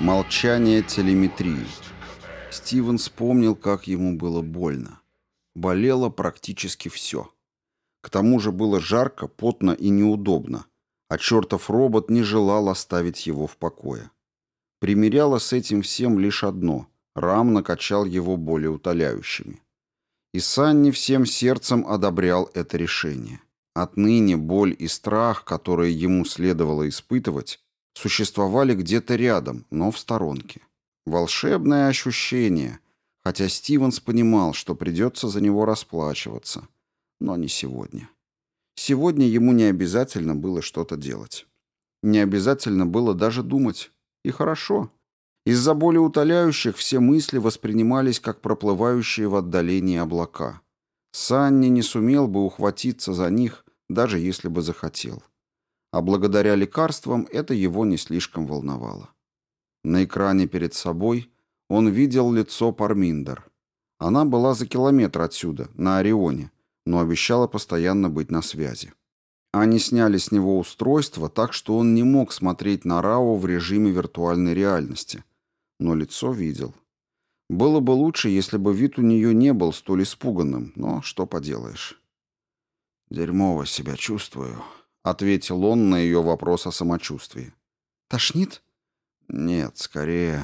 Молчание телеметрии. Стивен вспомнил, как ему было больно. Болело практически все. К тому же было жарко, потно и неудобно, а чертов робот не желал оставить его в покое. Примеряло с этим всем лишь одно — Рам накачал его более утоляющими. И Санни всем сердцем одобрял это решение. Отныне боль и страх, которые ему следовало испытывать, существовали где-то рядом, но в сторонке. Волшебное ощущение, хотя Стивенс понимал, что придется за него расплачиваться. Но не сегодня. Сегодня ему не обязательно было что-то делать. Не обязательно было даже думать. И хорошо. Из-за боли утоляющих все мысли воспринимались как проплывающие в отдалении облака. Санни не сумел бы ухватиться за них, даже если бы захотел. А благодаря лекарствам это его не слишком волновало. На экране перед собой он видел лицо Парминдер. Она была за километр отсюда, на Орионе, но обещала постоянно быть на связи. Они сняли с него устройство, так что он не мог смотреть на Рао в режиме виртуальной реальности, но лицо видел. Было бы лучше, если бы вид у нее не был столь испуганным, но что поделаешь. «Дерьмово себя чувствую», — ответил он на ее вопрос о самочувствии. «Тошнит?» «Нет, скорее.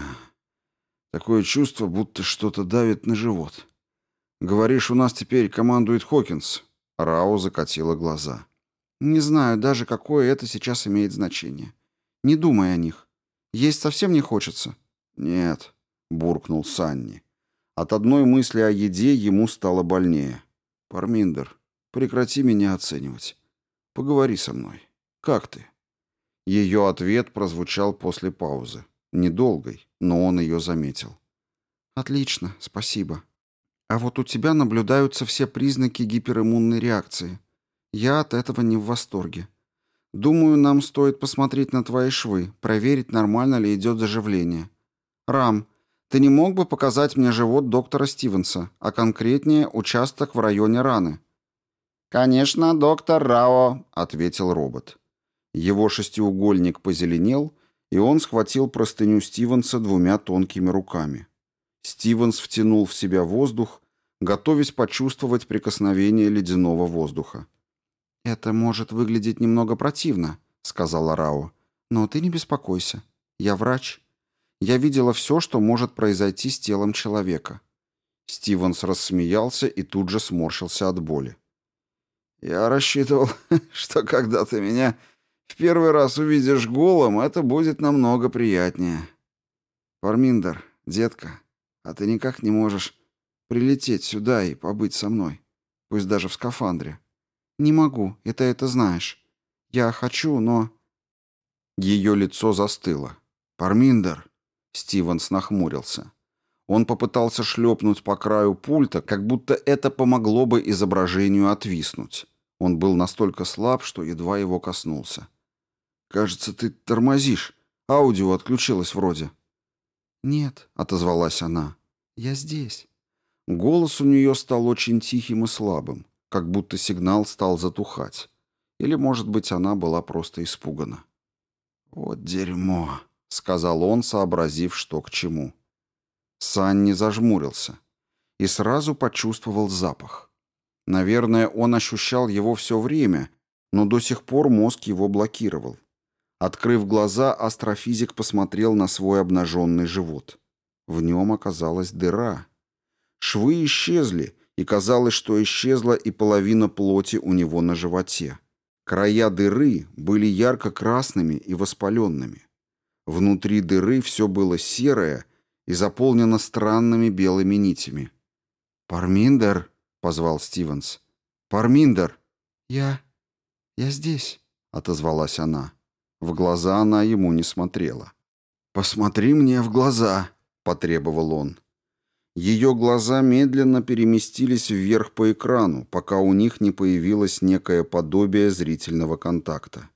Такое чувство, будто что-то давит на живот. Говоришь, у нас теперь командует Хокинс?» Рау закатила глаза. «Не знаю даже, какое это сейчас имеет значение. Не думай о них. Есть совсем не хочется». «Нет», — буркнул Санни. От одной мысли о еде ему стало больнее. «Парминдер, прекрати меня оценивать. Поговори со мной. Как ты?» Ее ответ прозвучал после паузы. Недолгой, но он ее заметил. «Отлично, спасибо. А вот у тебя наблюдаются все признаки гипериммунной реакции. Я от этого не в восторге. Думаю, нам стоит посмотреть на твои швы, проверить, нормально ли идет заживление. «Рам, ты не мог бы показать мне живот доктора Стивенса, а конкретнее участок в районе раны?» «Конечно, доктор Рао», — ответил робот. Его шестиугольник позеленел, и он схватил простыню Стивенса двумя тонкими руками. Стивенс втянул в себя воздух, готовясь почувствовать прикосновение ледяного воздуха. «Это может выглядеть немного противно», — сказала Рао. «Но ты не беспокойся. Я врач. Я видела все, что может произойти с телом человека». Стивенс рассмеялся и тут же сморщился от боли. «Я рассчитывал, что когда ты меня в первый раз увидишь голым, это будет намного приятнее. Парминдер, детка, а ты никак не можешь прилететь сюда и побыть со мной, пусть даже в скафандре». «Не могу, и ты это знаешь. Я хочу, но...» Ее лицо застыло. «Парминдер!» Стивенс нахмурился. Он попытался шлепнуть по краю пульта, как будто это помогло бы изображению отвиснуть. Он был настолько слаб, что едва его коснулся. «Кажется, ты тормозишь. Аудио отключилось вроде». «Нет», — отозвалась она, — «я здесь». Голос у нее стал очень тихим и слабым, как будто сигнал стал затухать. Или, может быть, она была просто испугана. «Вот дерьмо», — сказал он, сообразив, что к чему. Санни зажмурился и сразу почувствовал запах. Наверное, он ощущал его все время, но до сих пор мозг его блокировал. Открыв глаза, астрофизик посмотрел на свой обнаженный живот. В нем оказалась дыра. Швы исчезли, и казалось, что исчезла и половина плоти у него на животе. Края дыры были ярко-красными и воспаленными. Внутри дыры все было серое и заполнено странными белыми нитями. «Парминдер?» — позвал Стивенс. «Парминдер!» «Я... я здесь», — отозвалась она. В глаза она ему не смотрела. «Посмотри мне в глаза», — потребовал он. Ее глаза медленно переместились вверх по экрану, пока у них не появилось некое подобие зрительного контакта.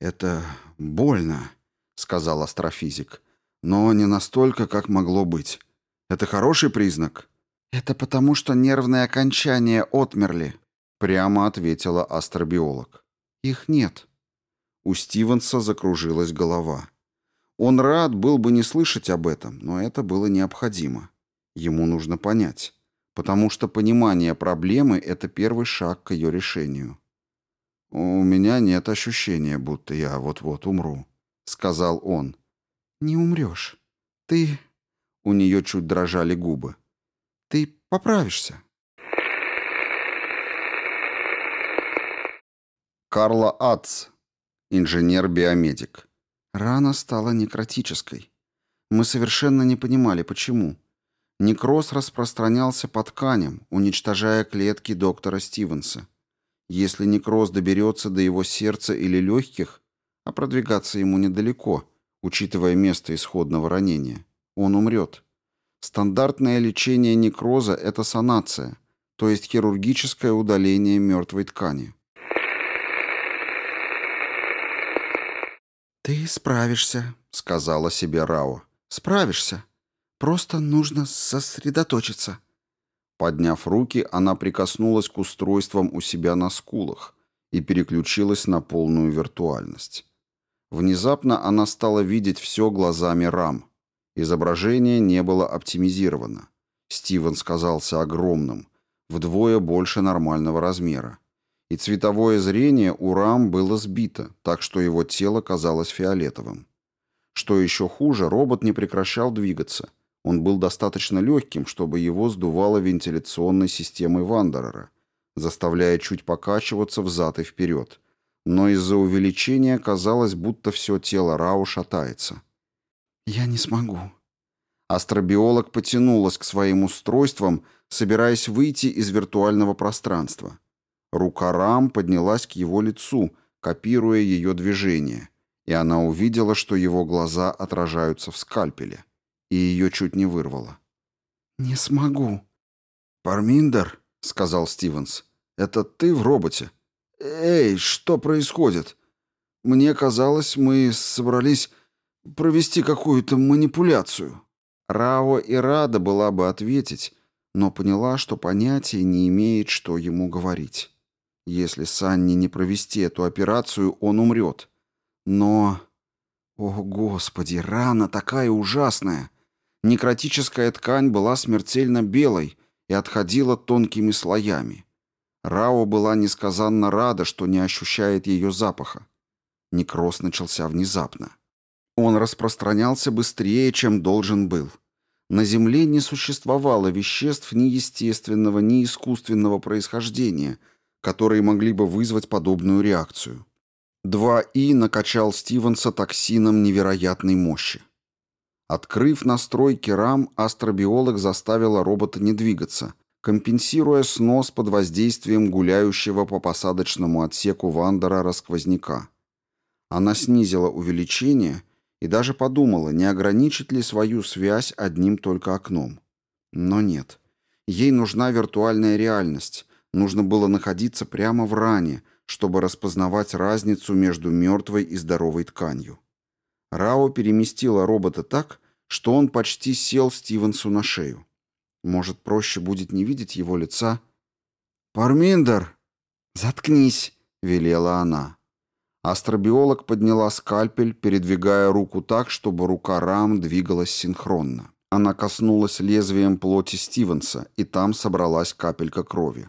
«Это больно», сказал астрофизик. Но не настолько, как могло быть. Это хороший признак? Это потому, что нервные окончания отмерли, прямо ответила астробиолог. Их нет. У Стивенса закружилась голова. Он рад был бы не слышать об этом, но это было необходимо. Ему нужно понять, потому что понимание проблемы – это первый шаг к ее решению. «У меня нет ощущения, будто я вот-вот умру», — сказал он. «Не умрешь. Ты...» У нее чуть дрожали губы. «Ты поправишься». Карла Ац, инженер-биомедик. Рана стала некротической. Мы совершенно не понимали, почему. Некроз распространялся по тканям, уничтожая клетки доктора Стивенса. Если некроз доберется до его сердца или легких, а продвигаться ему недалеко, учитывая место исходного ранения, он умрет. Стандартное лечение некроза – это санация, то есть хирургическое удаление мертвой ткани. «Ты справишься», — сказала себе Рао. «Справишься. Просто нужно сосредоточиться». Подняв руки, она прикоснулась к устройствам у себя на скулах и переключилась на полную виртуальность. Внезапно она стала видеть все глазами рам. Изображение не было оптимизировано. Стивен сказался огромным, вдвое больше нормального размера и цветовое зрение у Рам было сбито, так что его тело казалось фиолетовым. Что еще хуже, робот не прекращал двигаться. Он был достаточно легким, чтобы его сдувало вентиляционной системой Вандерера, заставляя чуть покачиваться взад и вперед. Но из-за увеличения казалось, будто все тело Рау шатается. «Я не смогу». Астробиолог потянулась к своим устройствам, собираясь выйти из виртуального пространства. Рука Рам поднялась к его лицу, копируя ее движение, и она увидела, что его глаза отражаются в скальпеле, и ее чуть не вырвало. «Не смогу». «Парминдер», — сказал Стивенс, — «это ты в роботе? Эй, что происходит? Мне казалось, мы собрались провести какую-то манипуляцию». Рао и рада была бы ответить, но поняла, что понятия не имеет, что ему говорить. Если Санни не провести эту операцию, он умрет. Но... О, Господи, рана такая ужасная! Некротическая ткань была смертельно белой и отходила тонкими слоями. Рао была несказанно рада, что не ощущает ее запаха. Некроз начался внезапно. Он распространялся быстрее, чем должен был. На Земле не существовало веществ ни естественного, ни искусственного происхождения – которые могли бы вызвать подобную реакцию. 2И накачал Стивенса токсином невероятной мощи. Открыв настройки рам, астробиолог заставила робота не двигаться, компенсируя снос под воздействием гуляющего по посадочному отсеку Вандера сквозняка. Она снизила увеличение и даже подумала, не ограничит ли свою связь одним только окном. Но нет. Ей нужна виртуальная реальность, Нужно было находиться прямо в ране, чтобы распознавать разницу между мертвой и здоровой тканью. Рао переместила робота так, что он почти сел Стивенсу на шею. Может, проще будет не видеть его лица? «Парминдер!» «Заткнись!» — велела она. Астробиолог подняла скальпель, передвигая руку так, чтобы рука Рам двигалась синхронно. Она коснулась лезвием плоти Стивенса, и там собралась капелька крови.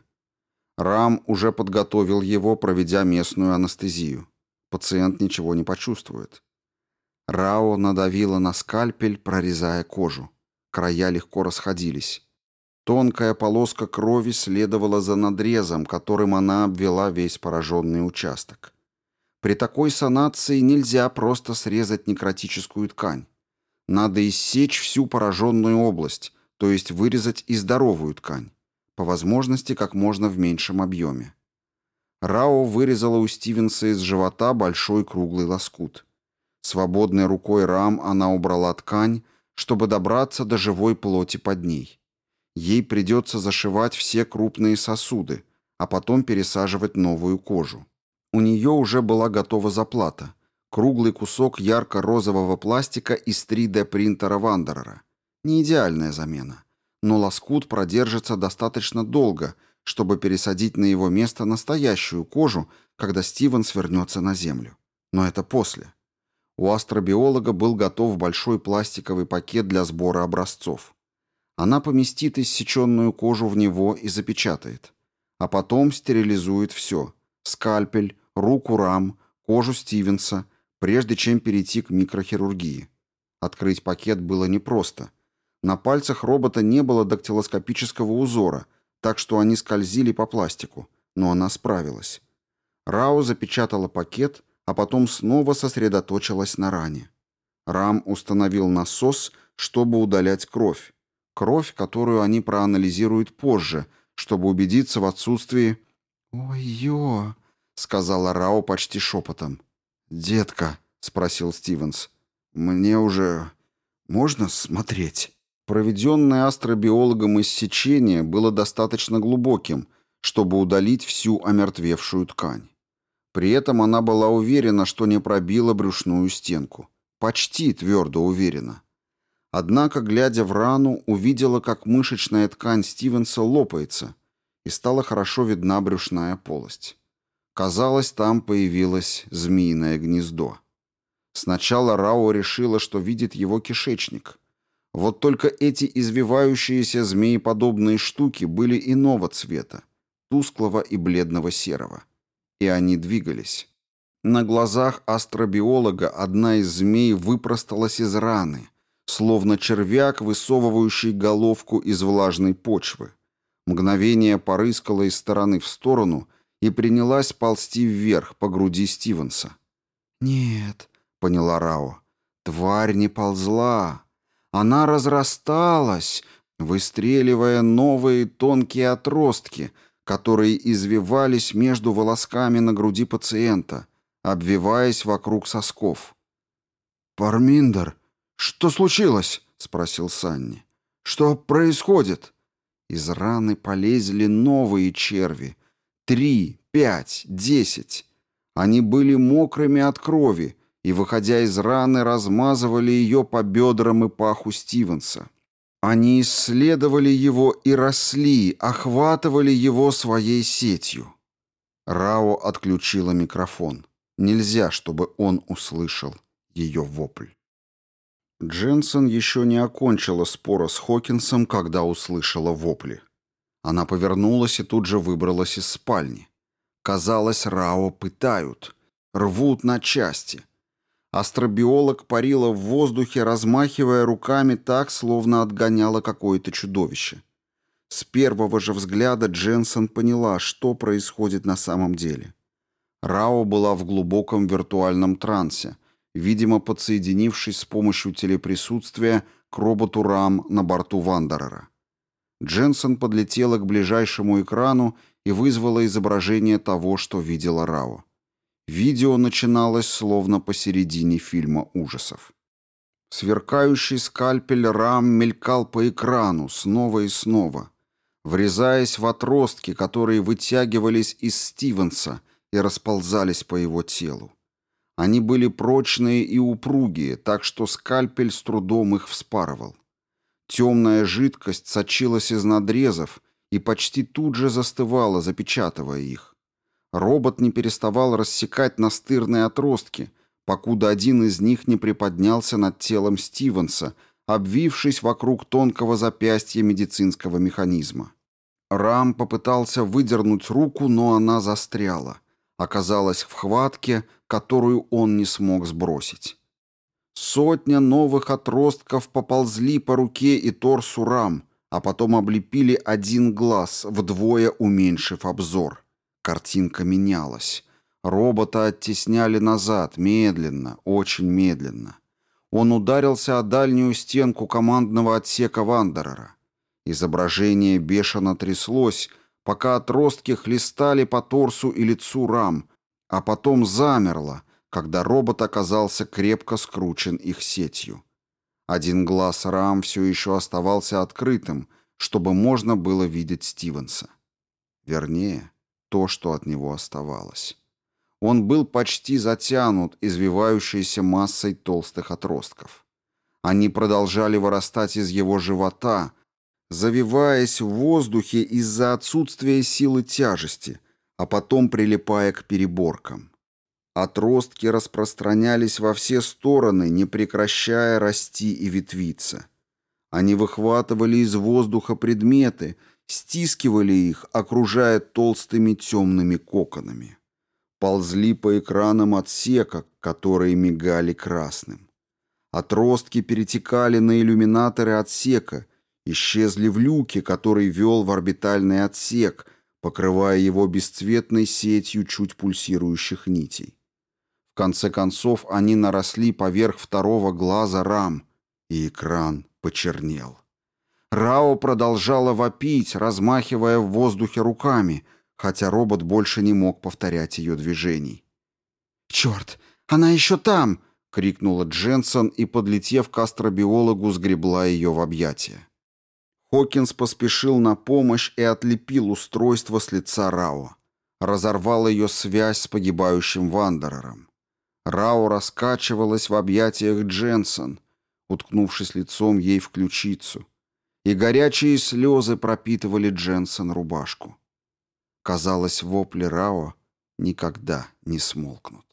Рам уже подготовил его, проведя местную анестезию. Пациент ничего не почувствует. Рао надавила на скальпель, прорезая кожу. Края легко расходились. Тонкая полоска крови следовала за надрезом, которым она обвела весь пораженный участок. При такой санации нельзя просто срезать некротическую ткань. Надо иссечь всю пораженную область, то есть вырезать и здоровую ткань по возможности как можно в меньшем объеме. Рао вырезала у Стивенса из живота большой круглый лоскут. Свободной рукой рам она убрала ткань, чтобы добраться до живой плоти под ней. Ей придется зашивать все крупные сосуды, а потом пересаживать новую кожу. У нее уже была готова заплата. Круглый кусок ярко-розового пластика из 3D-принтера Вандерера. Не идеальная замена но лоскут продержится достаточно долго, чтобы пересадить на его место настоящую кожу, когда Стивен свернется на землю. Но это после. У астробиолога был готов большой пластиковый пакет для сбора образцов. Она поместит иссеченную кожу в него и запечатает. А потом стерилизует все. Скальпель, руку рам, кожу Стивенса, прежде чем перейти к микрохирургии. Открыть пакет было непросто. На пальцах робота не было дактилоскопического узора, так что они скользили по пластику, но она справилась. Рау запечатала пакет, а потом снова сосредоточилась на ране. Рам установил насос, чтобы удалять кровь. Кровь, которую они проанализируют позже, чтобы убедиться в отсутствии... «Ой-ё!» — сказала Рао почти шепотом. «Детка», — спросил Стивенс, — «мне уже можно смотреть?» Проведенное астробиологом иссечение было достаточно глубоким, чтобы удалить всю омертвевшую ткань. При этом она была уверена, что не пробила брюшную стенку. Почти твердо уверена. Однако, глядя в рану, увидела, как мышечная ткань Стивенса лопается, и стала хорошо видна брюшная полость. Казалось, там появилось змеиное гнездо. Сначала Рао решила, что видит его кишечник. Вот только эти извивающиеся змееподобные штуки были иного цвета, тусклого и бледного серого и они двигались. На глазах астробиолога одна из змей выпросталась из раны, словно червяк, высовывающий головку из влажной почвы. Мгновение порыскала из стороны в сторону и принялась ползти вверх по груди Стивенса. «Нет», — поняла Рао, — «тварь не ползла. Она разрасталась, выстреливая новые тонкие отростки — которые извивались между волосками на груди пациента, обвиваясь вокруг сосков. «Парминдер, что случилось?» — спросил Санни. «Что происходит?» Из раны полезли новые черви. Три, пять, десять. Они были мокрыми от крови и, выходя из раны, размазывали ее по бедрам и паху Стивенса. Они исследовали его и росли, охватывали его своей сетью. Рао отключила микрофон. Нельзя, чтобы он услышал ее вопль. Дженсен еще не окончила спора с Хокинсом, когда услышала вопли. Она повернулась и тут же выбралась из спальни. Казалось, Рао пытают, рвут на части. Астробиолог парила в воздухе, размахивая руками так, словно отгоняла какое-то чудовище. С первого же взгляда Дженсен поняла, что происходит на самом деле. Рао была в глубоком виртуальном трансе, видимо, подсоединившись с помощью телеприсутствия к роботу РАМ на борту Вандерера. Дженсен подлетела к ближайшему экрану и вызвала изображение того, что видела Рао. Видео начиналось словно посередине фильма ужасов. Сверкающий скальпель рам мелькал по экрану снова и снова, врезаясь в отростки, которые вытягивались из Стивенса и расползались по его телу. Они были прочные и упругие, так что скальпель с трудом их вспарывал. Темная жидкость сочилась из надрезов и почти тут же застывала, запечатывая их. Робот не переставал рассекать настырные отростки, покуда один из них не приподнялся над телом Стивенса, обвившись вокруг тонкого запястья медицинского механизма. Рам попытался выдернуть руку, но она застряла. Оказалась в хватке, которую он не смог сбросить. Сотня новых отростков поползли по руке и торсу Рам, а потом облепили один глаз, вдвое уменьшив обзор. Картинка менялась. Робота оттесняли назад, медленно, очень медленно. Он ударился о дальнюю стенку командного отсека Вандерера. Изображение бешено тряслось, пока отростки хлестали по торсу и лицу рам, а потом замерло, когда робот оказался крепко скручен их сетью. Один глаз рам все еще оставался открытым, чтобы можно было видеть Стивенса. Вернее, то, что от него оставалось. Он был почти затянут извивающейся массой толстых отростков. Они продолжали вырастать из его живота, завиваясь в воздухе из-за отсутствия силы тяжести, а потом прилипая к переборкам. Отростки распространялись во все стороны, не прекращая расти и ветвиться. Они выхватывали из воздуха предметы, стискивали их, окружая толстыми темными коконами. Ползли по экранам отсека, которые мигали красным. Отростки перетекали на иллюминаторы отсека, исчезли в люке, который вел в орбитальный отсек, покрывая его бесцветной сетью чуть пульсирующих нитей. В конце концов они наросли поверх второго глаза рам, и экран почернел. Рао продолжала вопить, размахивая в воздухе руками, хотя робот больше не мог повторять ее движений. «Черт, она еще там!» — крикнула Дженсон и, подлетев к астробиологу, сгребла ее в объятия. Хокинс поспешил на помощь и отлепил устройство с лица Рао. Разорвал ее связь с погибающим Вандерером. Рао раскачивалась в объятиях Дженсон, уткнувшись лицом ей в ключицу, и горячие слезы пропитывали Дженсон рубашку. Казалось, вопли Рао никогда не смолкнут.